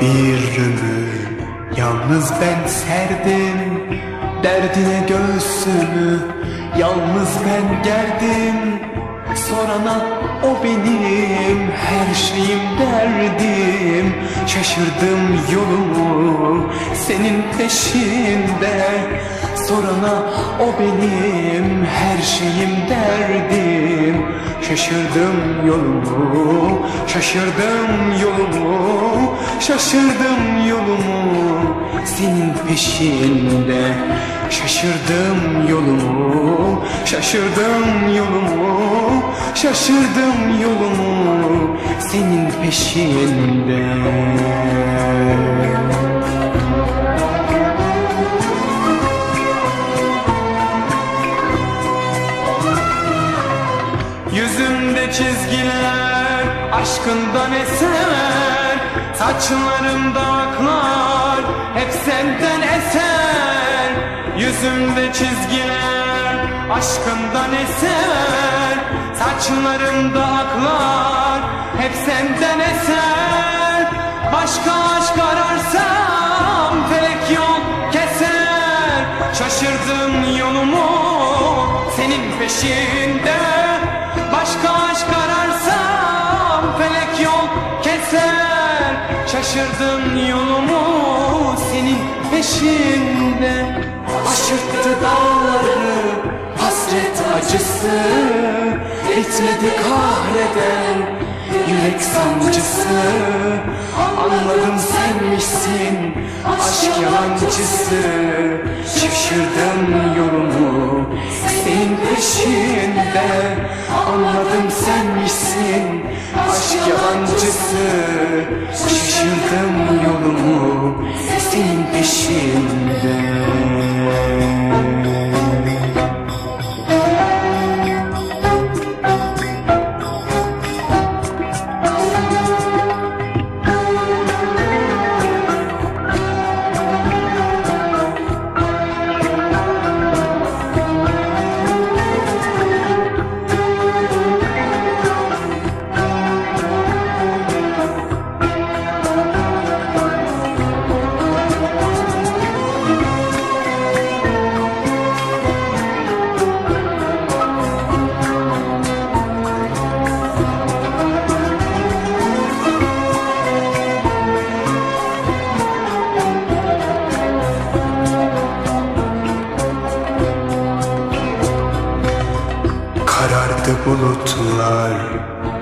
bir ömür Yalnız ben serdim Derdine göğsümü Yalnız ben gerdim. Sorana o benim Her şeyim derdim. Şaşırdım yolumu Senin peşinde. Sorana o benim Her şeyim derdim. Şaşırdım yolumu Şaşırdım yolumu Şaşırdım yolumu Senin peşinde. Şaşırdım yolumu Şaşırdım yolumu Şaşırdım yolumu Senin peşinde. Yüzümde çizgiler aşkından eser Saçlarımda aklar hep senden eser. Yüzümde çizgiler aşkından eser Saçlarımda aklar hep senden eser. Başka aşk ararsam felek yol keser. Şaşırdım yolumu senin peşinde. Başka aşk keser Şaşırdım yolumu senin peşinde. Aşırttı dağları hasret acısı Bitmedi kahreden yürek sancısı. Anladım senmişsin aşk yalancısı? Şaşırdım yolumu senin peşinde. Anladım senmişsin yalancısı Şaşırdım yolumu Karardı bulutlar,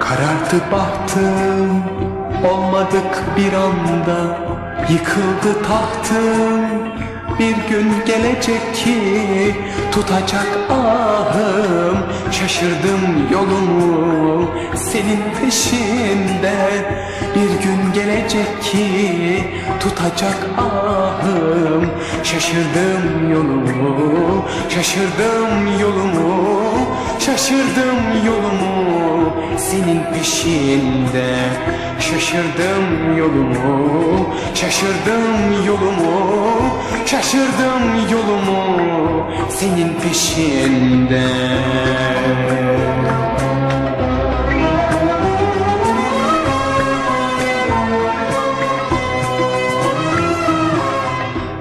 karardı bahtım. Olmadık bir anda, yıkıldı tahtım Bir gün gelecek ki tutacak ahım. Şaşırdım yolumu senin peşinde. Bir gün gelecek ki tutacak ahım. Şaşırdım yolumu, şaşırdım yolumu Şaşırdım yolumu senin peşinde. Şaşırdım yolumu, şaşırdım yolumu Şaşırdım yolumu senin peşinde.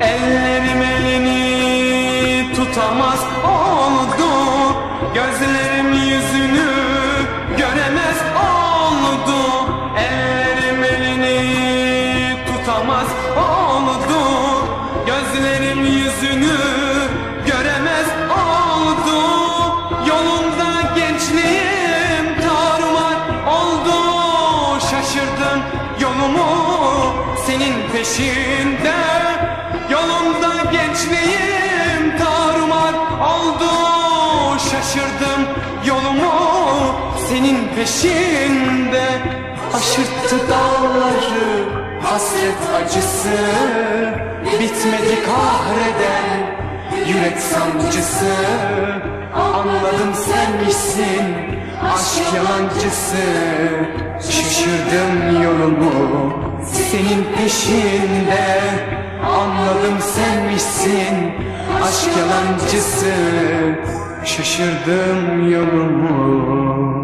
Ellerim elini tutamaz oldu. Gözlerim yüzünü göremez oldu. Ellerim elini tutamaz yüzünü göremez oldu Yolunda gençliğim tarumar oldu. Şaşırdım yolumu senin peşinde. Yolunda gençliğim tarumar oldu. Şaşırdım yolumu senin peşinde. Aşırttı dağları hasret acısı. Bitmedi kahreden yürek sancısı Anladım senmişsin aşk yalancısı. Şaşırdım yolumu senin peşinde. Anladım senmişsin aşk yalancısı. Şaşırdım yolumu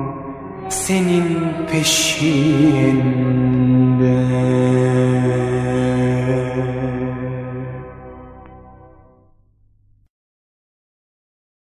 senin peşinde